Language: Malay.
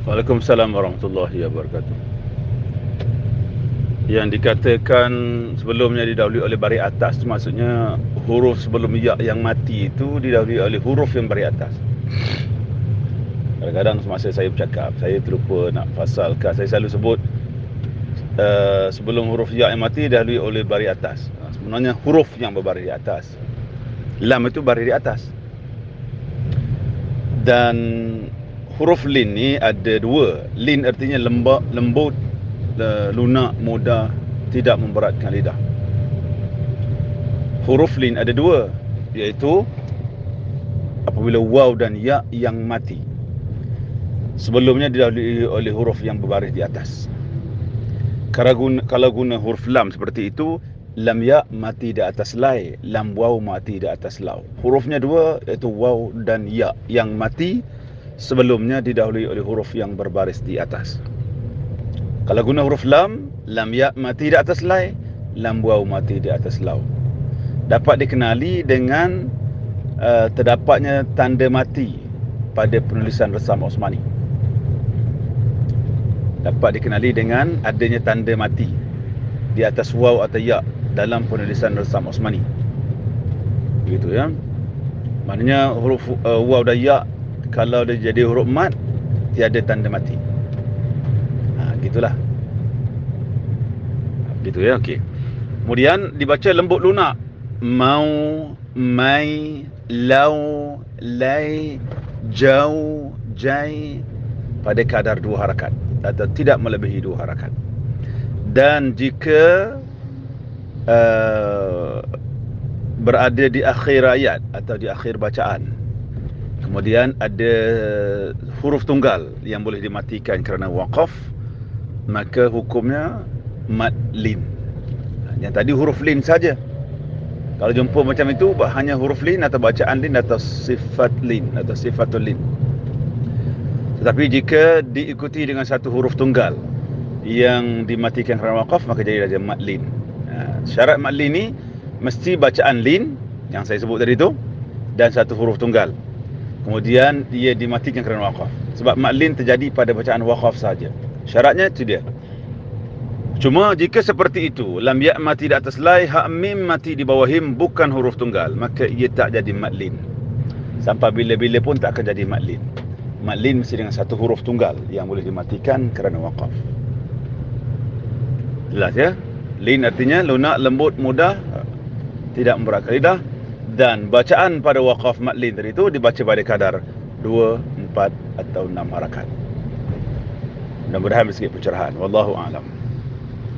Waalaikumsalam warahmatullahi wabarakatuh. Yang dikatakan sebelumnya didahului oleh baris atas itu maksudnya huruf sebelum ya yang mati itu didahului oleh huruf yang baris atas. Kadang-kadang semasa saya bercakap, saya terlupa nak fasalkan. Saya selalu sebut uh, sebelum huruf ya yang mati didahului oleh baris atas. Sebenarnya huruf yang berbaris di atas. Lam itu baris di atas. Dan huruf lin ni ada dua. Lin artinya lembut, lembut, lunak, mudah, tidak memberatkan lidah. Huruf lin ada dua, iaitu apabila waw dan ya yang mati. Sebelumnya didahului oleh huruf yang berbaris di atas. Kalau guna, kalau guna huruf lam seperti itu, lam ya mati di atas lai, lam waw mati di atas lau. Hurufnya dua, iaitu waw dan ya yang mati sebelumnya didahului oleh huruf yang berbaris di atas. Kalau guna huruf lam, lam ya mati di atas lai, lam waw mati di atas lau. Dapat dikenali dengan uh, terdapatnya tanda mati pada penulisan resam Osmani. Dapat dikenali dengan adanya tanda mati di atas waw atau ya dalam penulisan resam Osmani. Begitu ya. Maknanya huruf uh, waw dan ya kalau dia jadi huruf mat tiada tanda mati. Ha, gitulah. Gitu ya okey. Kemudian dibaca lembut lunak mau mai lau lai jau jai pada kadar dua harakat atau tidak melebihi dua harakat. Dan jika uh, berada di akhir ayat atau di akhir bacaan Kemudian ada huruf tunggal yang boleh dimatikan kerana waqaf maka hukumnya mad lin. Yang tadi huruf lin saja. Kalau jumpa macam itu hanya huruf lin atau bacaan lin atau sifat lin atau sifatul lin. Tetapi jika diikuti dengan satu huruf tunggal yang dimatikan kerana waqaf maka jadi ada mad lin. Ha, syarat mad lin ni mesti bacaan lin yang saya sebut tadi tu dan satu huruf tunggal kemudian dia dimatikan kerana wakaf. Sebab maklin terjadi pada bacaan wakaf saja. Syaratnya itu dia. Cuma jika seperti itu lam ya mati di atas lai ha mim mati di bawah him bukan huruf tunggal maka ia tak jadi maklin sampai bila-bila pun tak akan jadi maklin maklin mesti dengan satu huruf tunggal yang boleh dimatikan kerana wakaf. Jelas ya? Lin artinya lunak lembut mudah tidak memberatkan lidah dan bacaan pada waqaf matlin tadi itu dibaca pada kadar 2, 4 atau 6 harakat. Mudah-mudahan sikit pencerahan. Wallahu a'lam.